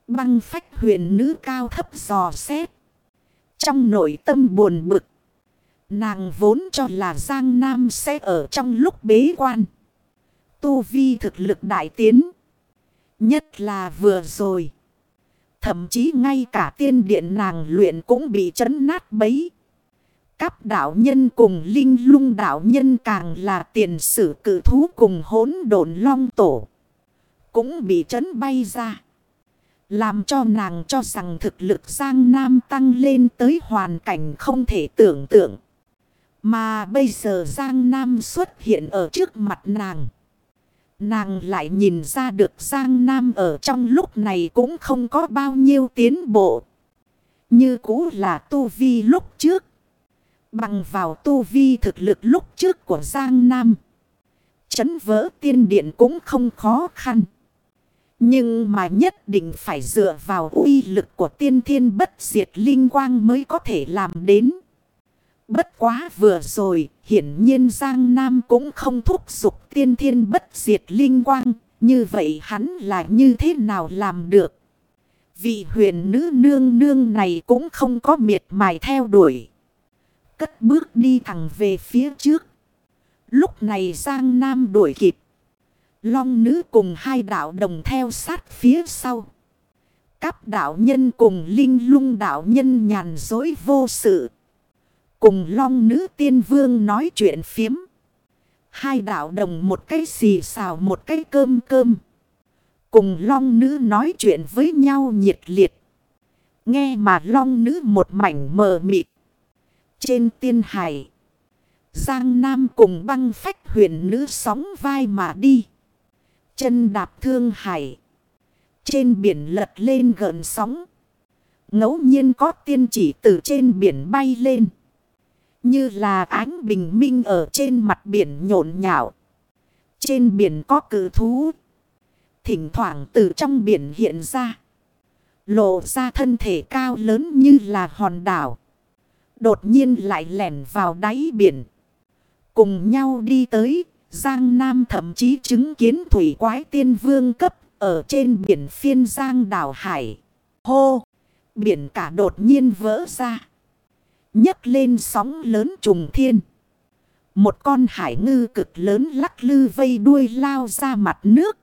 Băng phách huyền nữ cao thấp dò xét. Trong nội tâm buồn bực. Nàng vốn cho là Giang Nam sẽ ở trong lúc bế quan. Tu vi thực lực đại tiến. Nhất là vừa rồi. Thậm chí ngay cả tiên điện nàng luyện cũng bị chấn nát bấy. Các đạo nhân cùng linh lung đạo nhân càng là tiền sử cử thú cùng hốn độn long tổ. Cũng bị chấn bay ra. Làm cho nàng cho rằng thực lực Giang Nam tăng lên tới hoàn cảnh không thể tưởng tượng. Mà bây giờ Giang Nam xuất hiện ở trước mặt nàng. Nàng lại nhìn ra được Giang Nam ở trong lúc này cũng không có bao nhiêu tiến bộ. Như cũ là tu vi lúc trước. Bằng vào tu vi thực lực lúc trước của Giang Nam. Chấn vỡ tiên điện cũng không khó khăn. Nhưng mà nhất định phải dựa vào uy lực của tiên thiên bất diệt linh quang mới có thể làm đến. Bất quá vừa rồi, hiển nhiên Giang Nam cũng không thúc giục tiên thiên bất diệt linh quang. Như vậy hắn là như thế nào làm được? Vị huyền nữ nương nương này cũng không có miệt mài theo đuổi. Cất bước đi thẳng về phía trước. Lúc này Giang Nam đuổi kịp. Long nữ cùng hai đạo đồng theo sát phía sau. Các đạo nhân cùng linh lung đạo nhân nhàn dối vô sự. Cùng long nữ tiên vương nói chuyện phiếm. Hai đạo đồng một cái xì xào một cái cơm cơm. Cùng long nữ nói chuyện với nhau nhiệt liệt. Nghe mà long nữ một mảnh mờ mịt. Trên tiên hải. Giang Nam cùng băng phách huyền nữ sóng vai mà đi. Chân đạp thương hải. Trên biển lật lên gợn sóng. ngẫu nhiên có tiên chỉ từ trên biển bay lên. Như là ánh bình minh ở trên mặt biển nhộn nhạo. Trên biển có cử thú. Thỉnh thoảng từ trong biển hiện ra. Lộ ra thân thể cao lớn như là hòn đảo. Đột nhiên lại lẻn vào đáy biển. Cùng nhau đi tới. Giang Nam thậm chí chứng kiến thủy quái tiên vương cấp ở trên biển phiên Giang đảo Hải. Hô! Biển cả đột nhiên vỡ ra nhấc lên sóng lớn trùng thiên. Một con hải ngư cực lớn lắc lư vây đuôi lao ra mặt nước.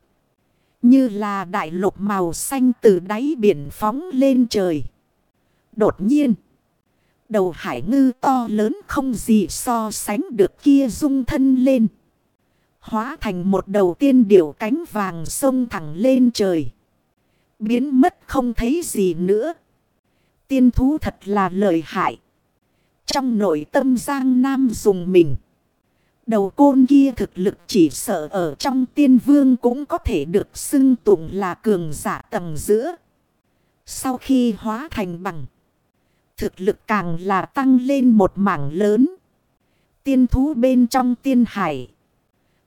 Như là đại lục màu xanh từ đáy biển phóng lên trời. Đột nhiên. Đầu hải ngư to lớn không gì so sánh được kia dung thân lên. Hóa thành một đầu tiên điểu cánh vàng sông thẳng lên trời. Biến mất không thấy gì nữa. Tiên thú thật là lợi hại. Trong nội tâm Giang Nam dùng mình. Đầu côn kia thực lực chỉ sợ ở trong tiên vương cũng có thể được xưng tụng là cường giả tầng giữa. Sau khi hóa thành bằng. Thực lực càng là tăng lên một mảng lớn. Tiên thú bên trong tiên hải.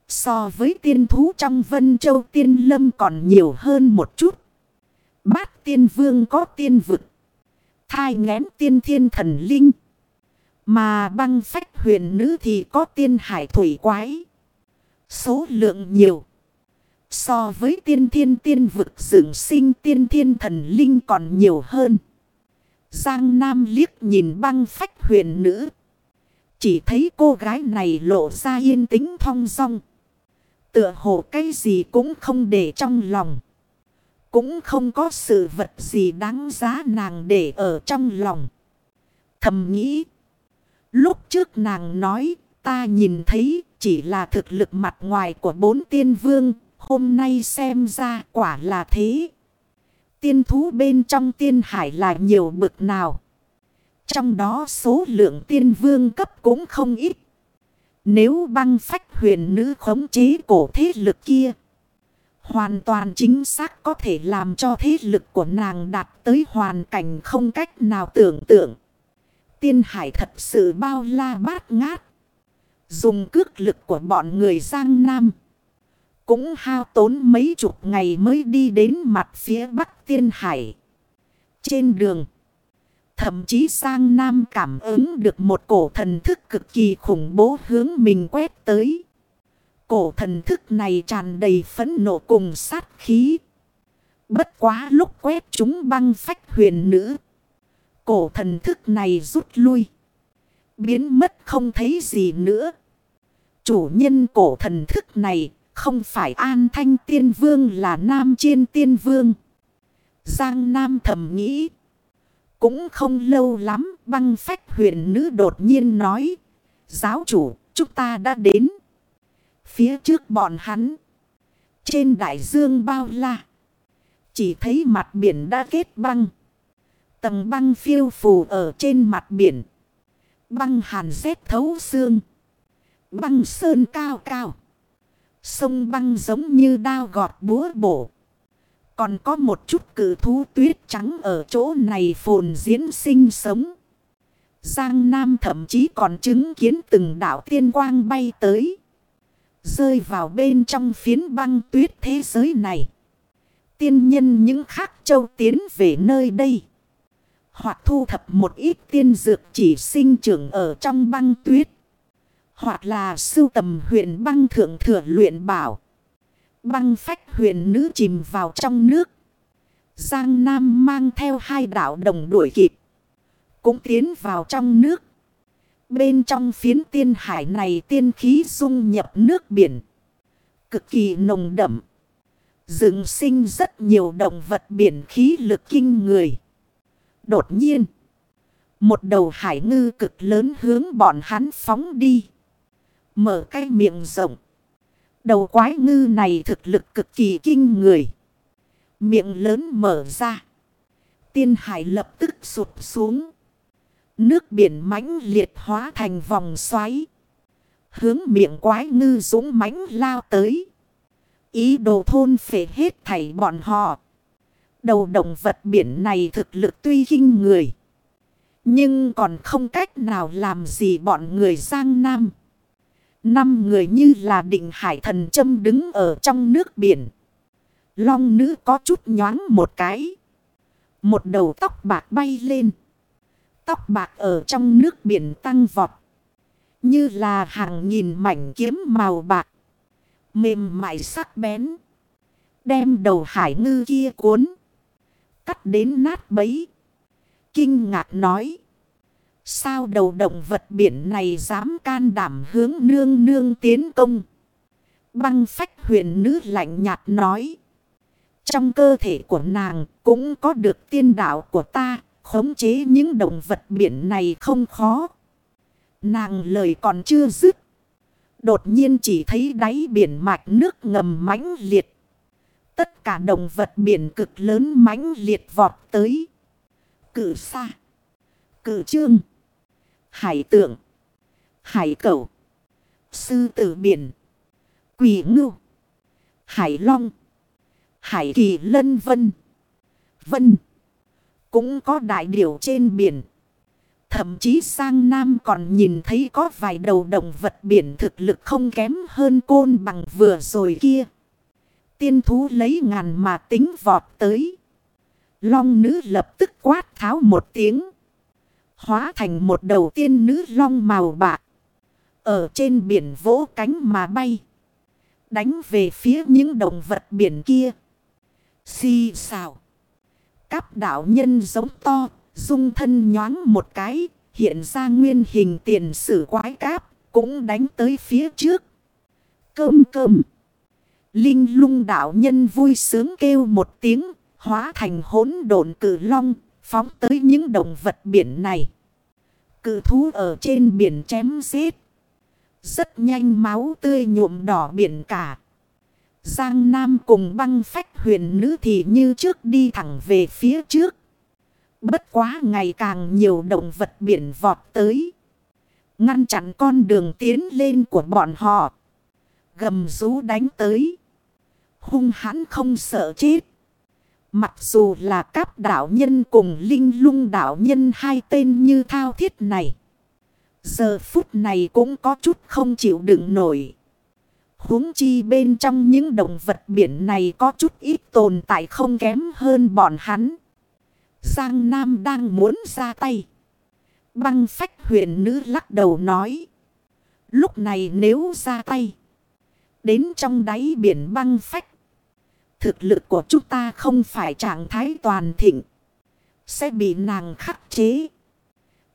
So với tiên thú trong vân châu tiên lâm còn nhiều hơn một chút. Bát tiên vương có tiên vực. Thai ngén tiên thiên thần linh. Mà băng phách huyền nữ thì có tiên hải thủy quái. Số lượng nhiều. So với tiên thiên tiên vực dưỡng sinh tiên thiên thần linh còn nhiều hơn. Giang Nam liếc nhìn băng phách huyền nữ. Chỉ thấy cô gái này lộ ra yên tĩnh thong dong. Tựa hồ cái gì cũng không để trong lòng. Cũng không có sự vật gì đáng giá nàng để ở trong lòng. Thầm nghĩ. Lúc trước nàng nói, ta nhìn thấy chỉ là thực lực mặt ngoài của bốn tiên vương. Hôm nay xem ra quả là thế. Tiên thú bên trong tiên hải là nhiều bực nào. Trong đó số lượng tiên vương cấp cũng không ít. Nếu băng phách huyền nữ khống chế cổ thế lực kia. Hoàn toàn chính xác có thể làm cho thế lực của nàng đạt tới hoàn cảnh không cách nào tưởng tượng. Tiên hải thật sự bao la bát ngát. Dùng cước lực của bọn người Giang Nam. Cũng hao tốn mấy chục ngày mới đi đến mặt phía bắc tiên hải. Trên đường. Thậm chí sang Nam cảm ứng được một cổ thần thức cực kỳ khủng bố hướng mình quét tới. Cổ thần thức này tràn đầy phấn nộ cùng sát khí. Bất quá lúc quét chúng băng phách huyền nữ. Cổ thần thức này rút lui. Biến mất không thấy gì nữa. Chủ nhân cổ thần thức này không phải an thanh tiên vương là nam chiên tiên vương. Giang Nam thầm nghĩ. Cũng không lâu lắm, băng phách huyền nữ đột nhiên nói. Giáo chủ, chúng ta đã đến. Phía trước bọn hắn. Trên đại dương bao la. Chỉ thấy mặt biển đã kết băng. Tầng băng phiêu phù ở trên mặt biển. Băng hàn rét thấu xương. Băng sơn cao cao. Sông băng giống như đao gọt búa bổ. Còn có một chút cử thú tuyết trắng ở chỗ này phồn diễn sinh sống. Giang Nam thậm chí còn chứng kiến từng đảo tiên quang bay tới. Rơi vào bên trong phiến băng tuyết thế giới này. Tiên nhân những khác châu tiến về nơi đây. Hoặc thu thập một ít tiên dược chỉ sinh trưởng ở trong băng tuyết. Hoặc là sưu tầm huyện băng thượng thừa luyện bảo. Băng phách huyền nữ chìm vào trong nước. Giang Nam mang theo hai đảo đồng đuổi kịp. Cũng tiến vào trong nước. Bên trong phiến tiên hải này tiên khí dung nhập nước biển. Cực kỳ nồng đậm. Dựng sinh rất nhiều động vật biển khí lực kinh người. Đột nhiên. Một đầu hải ngư cực lớn hướng bọn hắn phóng đi. Mở cái miệng rộng. Đầu quái ngư này thực lực cực kỳ kinh người. Miệng lớn mở ra. Tiên hải lập tức sụt xuống. Nước biển mãnh liệt hóa thành vòng xoáy. Hướng miệng quái ngư dũng mãnh lao tới. Ý đồ thôn phệ hết thảy bọn họ. Đầu động vật biển này thực lực tuy kinh người. Nhưng còn không cách nào làm gì bọn người Giang Nam. Năm người như là định hải thần châm đứng ở trong nước biển. Long nữ có chút nhoáng một cái. Một đầu tóc bạc bay lên. Tóc bạc ở trong nước biển tăng vọt. Như là hàng nghìn mảnh kiếm màu bạc. Mềm mại sắc bén. Đem đầu hải ngư kia cuốn. Cắt đến nát bấy. Kinh ngạc nói. Sao đầu động vật biển này dám can đảm hướng nương nương tiến công? Băng phách huyền nữ lạnh nhạt nói. Trong cơ thể của nàng cũng có được tiên đạo của ta, Khống chế những động vật biển này không khó. Nàng lời còn chưa dứt. Đột nhiên chỉ thấy đáy biển mạch nước ngầm mãnh liệt. Tất cả động vật biển cực lớn mãnh liệt vọt tới. Cử xa. Cử trương. Hải tượng. Hải cẩu. Sư tử biển. Quỷ ngưu. Hải long. Hải kỳ lân vân. Vân. Cũng có đại điểu trên biển. Thậm chí sang Nam còn nhìn thấy có vài đầu động vật biển thực lực không kém hơn côn bằng vừa rồi kia. Tiên thú lấy ngàn mà tính vọt tới. Long nữ lập tức quát tháo một tiếng. Hóa thành một đầu tiên nữ long màu bạc. Ở trên biển vỗ cánh mà bay. Đánh về phía những động vật biển kia. Xì xào. Cáp đảo nhân giống to. Dung thân nhoáng một cái. Hiện ra nguyên hình tiền sử quái cáp. Cũng đánh tới phía trước. Cơm cơm. Linh lung đạo nhân vui sướng kêu một tiếng. Hóa thành hỗn độn cử long. Phóng tới những động vật biển này. Cự thú ở trên biển chém giết. Rất nhanh máu tươi nhuộm đỏ biển cả. Giang Nam cùng băng phách huyền nữ thì như trước đi thẳng về phía trước. Bất quá ngày càng nhiều động vật biển vọt tới. Ngăn chặn con đường tiến lên của bọn họ. Gầm rú đánh tới. Hung hãn không sợ chết. Mặc dù là các đạo nhân cùng linh lung đạo nhân hai tên như thao thiết này. Giờ phút này cũng có chút không chịu đựng nổi. huống chi bên trong những động vật biển này có chút ít tồn tại không kém hơn bọn hắn. Giang Nam đang muốn ra tay. Băng phách huyền nữ lắc đầu nói. Lúc này nếu ra tay. Đến trong đáy biển băng phách. Thực lực của chúng ta không phải trạng thái toàn thịnh. Sẽ bị nàng khắc chế.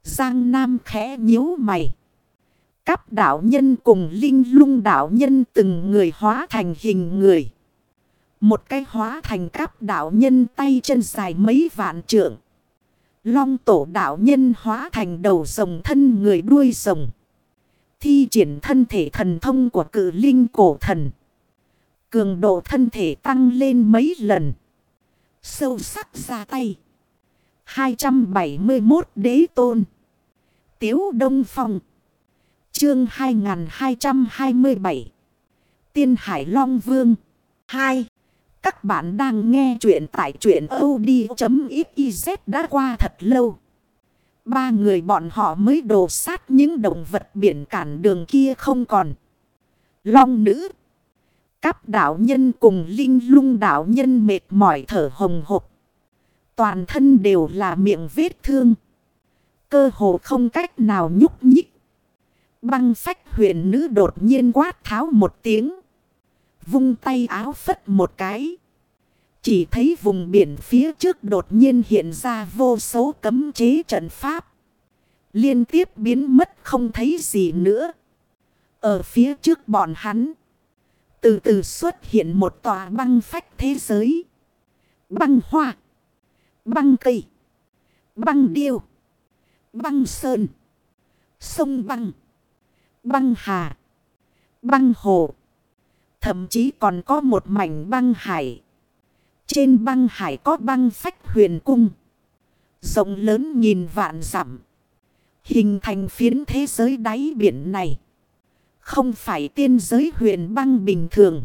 Giang Nam khẽ nhíu mày. Các đạo nhân cùng linh lung đạo nhân từng người hóa thành hình người. Một cái hóa thành các đạo nhân tay chân dài mấy vạn trượng. Long tổ đạo nhân hóa thành đầu rồng thân người đuôi rồng. Thi triển thân thể thần thông của cử linh cổ thần. Cường độ thân thể tăng lên mấy lần. Sâu sắc ra tay. 271 đế tôn. Tiếu Đông Phong. Chương 2227. Tiên Hải Long Vương. 2. Các bạn đang nghe chuyện tại chuyện od.xyz đã qua thật lâu. Ba người bọn họ mới đổ sát những động vật biển cản đường kia không còn. Long nữ. Cáp đạo nhân cùng linh lung đạo nhân mệt mỏi thở hồng hộc. Toàn thân đều là miệng vết thương. Cơ hồ không cách nào nhúc nhích. Băng phách huyền nữ đột nhiên quát tháo một tiếng. Vung tay áo phất một cái. Chỉ thấy vùng biển phía trước đột nhiên hiện ra vô số cấm chế trận pháp. Liên tiếp biến mất không thấy gì nữa. Ở phía trước bọn hắn. Từ từ xuất hiện một tòa băng phách thế giới. Băng hoa. Băng cây. Băng điêu. Băng sơn. Sông băng. Băng hà. Băng hồ. Thậm chí còn có một mảnh băng hải. Trên băng hải có băng phách huyền cung. Rộng lớn nhìn vạn dặm Hình thành phiến thế giới đáy biển này. Không phải tiên giới huyền băng bình thường.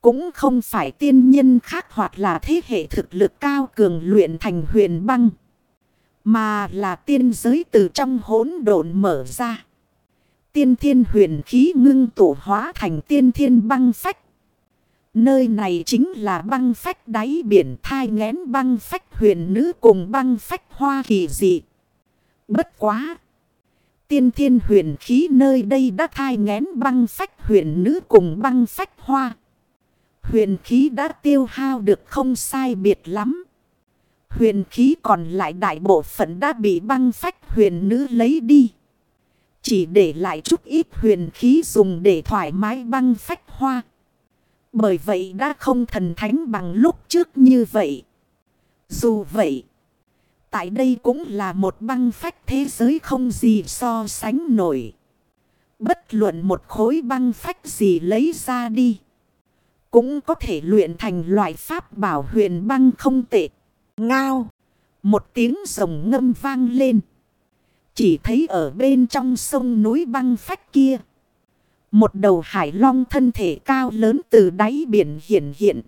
Cũng không phải tiên nhân khác hoặc là thế hệ thực lực cao cường luyện thành huyền băng. Mà là tiên giới từ trong hỗn độn mở ra. Tiên thiên huyền khí ngưng tụ hóa thành tiên thiên băng phách. Nơi này chính là băng phách đáy biển thai ngén băng phách huyền nữ cùng băng phách hoa kỳ dị. Bất quá! Tiên thiên huyền khí nơi đây đã thai ngén băng phách huyền nữ cùng băng phách hoa. Huyền khí đã tiêu hao được không sai biệt lắm. Huyền khí còn lại đại bộ phận đã bị băng phách huyền nữ lấy đi. Chỉ để lại chút ít huyền khí dùng để thoải mái băng phách hoa. Bởi vậy đã không thần thánh bằng lúc trước như vậy. Dù vậy, tại đây cũng là một băng phách thế giới không gì so sánh nổi. Bất luận một khối băng phách gì lấy ra đi. Cũng có thể luyện thành loại pháp bảo huyền băng không tệ. Ngao. Một tiếng rồng ngâm vang lên. Chỉ thấy ở bên trong sông núi băng phách kia. Một đầu hải long thân thể cao lớn từ đáy biển hiện hiện.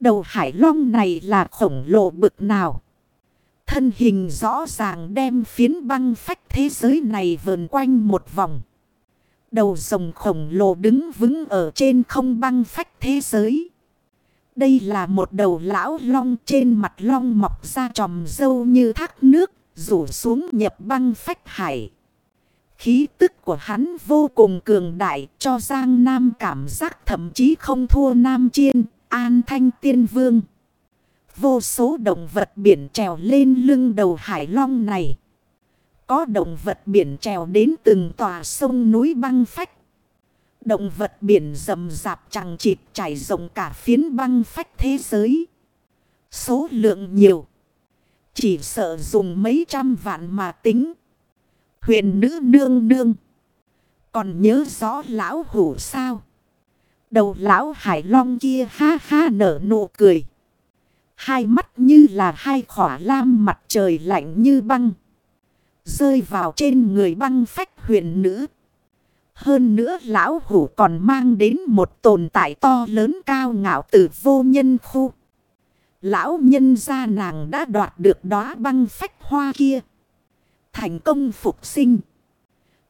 Đầu hải long này là khổng lồ bực nào. Thân hình rõ ràng đem phiến băng phách thế giới này vờn quanh một vòng. Đầu rồng khổng lồ đứng vững ở trên không băng phách thế giới. Đây là một đầu lão long trên mặt long mọc ra tròm dâu như thác nước, rủ xuống nhập băng phách hải. Khí tức của hắn vô cùng cường đại cho Giang Nam cảm giác thậm chí không thua Nam Chiên, An Thanh Tiên Vương. Vô số động vật biển trèo lên lưng đầu hải long này. Có động vật biển trèo đến từng tòa sông núi băng phách. Động vật biển rầm rạp chẳng chịt trải rộng cả phiến băng phách thế giới. Số lượng nhiều. Chỉ sợ dùng mấy trăm vạn mà tính. Huyền nữ nương nương. Còn nhớ rõ lão hủ sao? Đầu lão hải long kia ha ha nở nụ cười. Hai mắt như là hai khỏa lam mặt trời lạnh như băng. Rơi vào trên người băng phách huyền nữ. Hơn nữa lão hủ còn mang đến một tồn tại to lớn cao ngạo từ vô nhân khu. Lão nhân gia nàng đã đoạt được đóa băng phách hoa kia. Thành công phục sinh.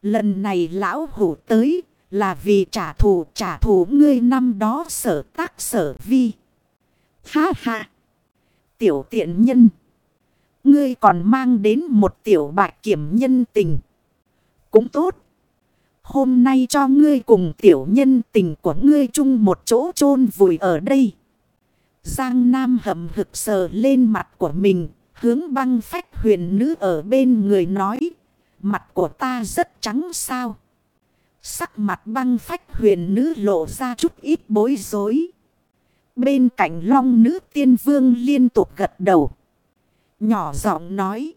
Lần này lão hủ tới là vì trả thù trả thù ngươi năm đó sở tác sở vi. Ha ha. Tiểu tiện nhân. Ngươi còn mang đến một tiểu bạc kiểm nhân tình. Cũng tốt. Hôm nay cho ngươi cùng tiểu nhân tình của ngươi chung một chỗ chôn vùi ở đây. Giang Nam hậm hực sờ lên mặt của mình. Hướng băng phách huyền nữ ở bên người nói. Mặt của ta rất trắng sao. Sắc mặt băng phách huyền nữ lộ ra chút ít bối rối. Bên cạnh long nữ tiên vương liên tục gật đầu. Nhỏ giọng nói.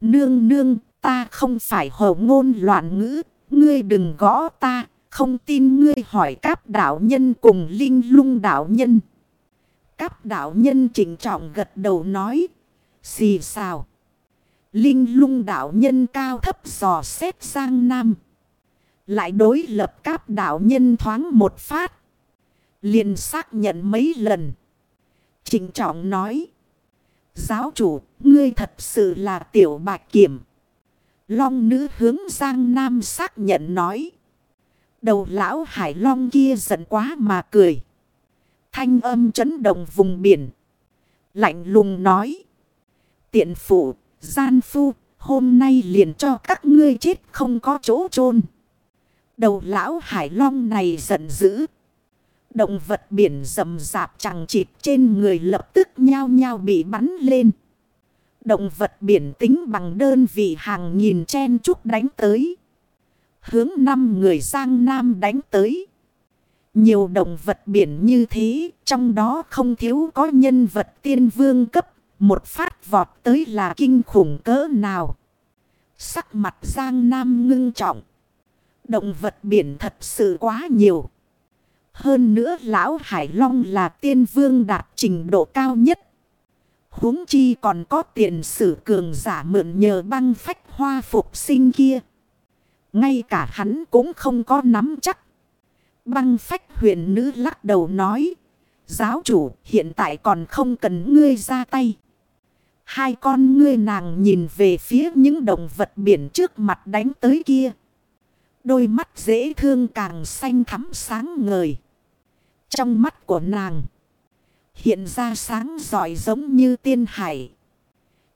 Nương nương, ta không phải hồ ngôn loạn ngữ. Ngươi đừng gõ ta. Không tin ngươi hỏi các đạo nhân cùng linh lung đạo nhân. Các đạo nhân chỉnh trọng gật đầu nói. Xì xào. Linh lung đạo nhân cao thấp dò xét sang nam. Lại đối lập các đạo nhân thoáng một phát liền xác nhận mấy lần. Trịnh trọng nói. Giáo chủ, ngươi thật sự là tiểu bạch kiểm. Long nữ hướng Giang Nam xác nhận nói. Đầu lão hải long kia giận quá mà cười. Thanh âm chấn động vùng biển. Lạnh lùng nói. Tiện phụ, gian phu, hôm nay liền cho các ngươi chết không có chỗ chôn Đầu lão hải long này giận dữ. Động vật biển rầm rạp chẳng chịt trên người lập tức nhao nhao bị bắn lên. Động vật biển tính bằng đơn vị hàng nghìn chen chúc đánh tới. Hướng năm người sang nam đánh tới. Nhiều động vật biển như thế, trong đó không thiếu có nhân vật tiên vương cấp, một phát vọt tới là kinh khủng cỡ nào. Sắc mặt Giang Nam ngưng trọng. Động vật biển thật sự quá nhiều. Hơn nữa lão Hải Long là tiên vương đạt trình độ cao nhất. huống chi còn có tiền sử cường giả mượn nhờ băng phách hoa phục sinh kia. Ngay cả hắn cũng không có nắm chắc. Băng phách huyền nữ lắc đầu nói. Giáo chủ, hiện tại còn không cần ngươi ra tay. Hai con ngươi nàng nhìn về phía những động vật biển trước mặt đánh tới kia. Đôi mắt dễ thương càng xanh thắm sáng ngời. Trong mắt của nàng. Hiện ra sáng giỏi giống như tiên hải.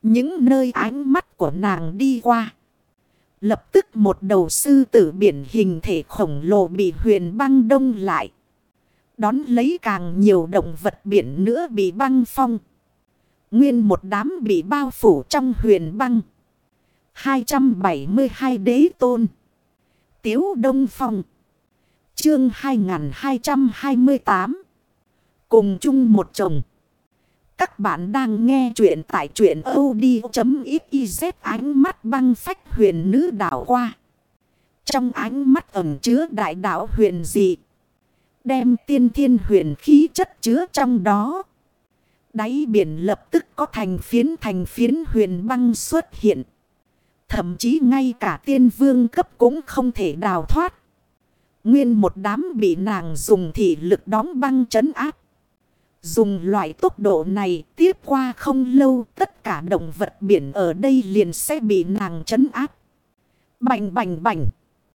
Những nơi ánh mắt của nàng đi qua. Lập tức một đầu sư tử biển hình thể khổng lồ bị huyền băng đông lại. Đón lấy càng nhiều động vật biển nữa bị băng phong. Nguyên một đám bị bao phủ trong huyền băng. 272 đế tôn. Tiếu Đông Phong. Chương 2228. Cùng chung một chồng. Các bạn đang nghe chuyện tại chuyện od.xyz ánh mắt băng phách huyền nữ đảo qua. Trong ánh mắt ẩm chứa đại đảo huyền dị. Đem tiên thiên huyền khí chất chứa trong đó. Đáy biển lập tức có thành phiến thành phiến huyền băng xuất hiện. Thậm chí ngay cả tiên vương cấp cũng không thể đào thoát. Nguyên một đám bị nàng dùng thị lực đóng băng chấn áp. Dùng loại tốc độ này tiếp qua không lâu, tất cả động vật biển ở đây liền sẽ bị nàng chấn áp. Bành bành bành.